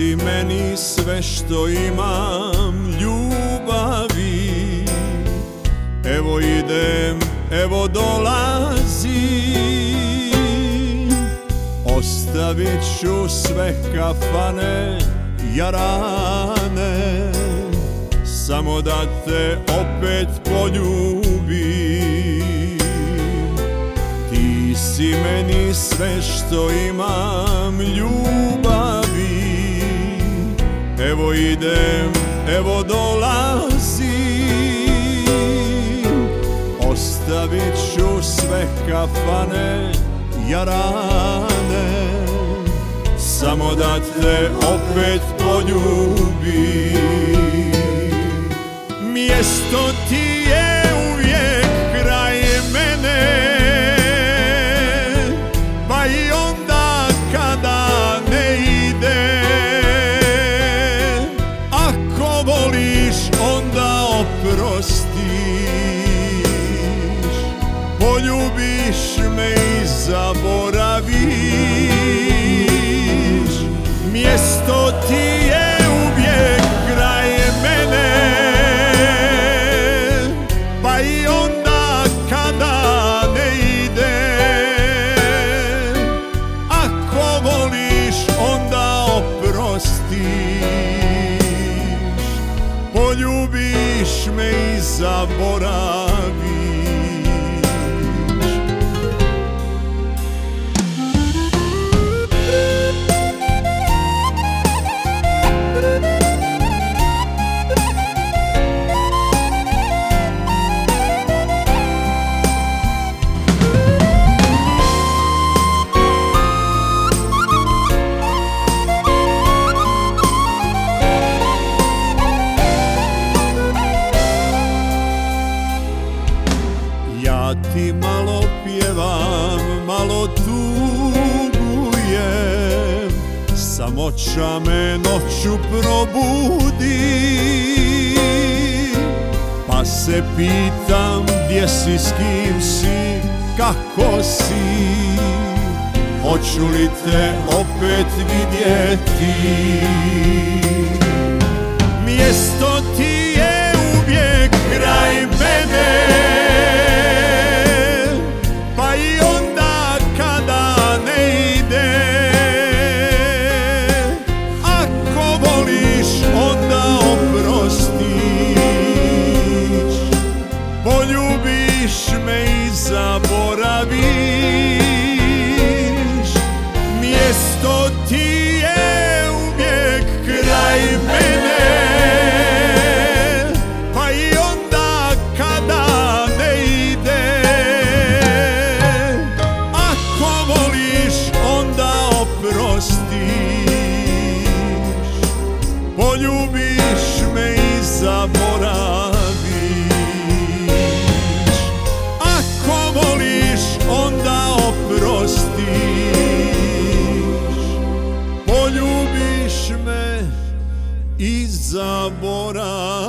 si meni sve što imam ljubavi. Evo idem, evo dolazim. Ostavit ću sve kafane, jarane Samo da te opet poljubim. Ti si meni sve što imam ljubavi Evo idem, evo dolazim. Ostavit ću sve kafane, jarane. Samo da te opet poljubim. Mjesto ti Poljubiš me i zaboraviš. Mjesto ti je uvijek kraj mene. Pa i onda kada ne ide Ako voliš onda oprostiš. Poljubiš me i zaboraviš pjevam, malo tugujem Samoća me noću probudi Pa se pitam gdje si, s kim si, kako si? Hoću li te opet vidjeti Poljubiš me i zaboraviš. Ako voliš onda oprostiš. Poljubiš me i zaboraviš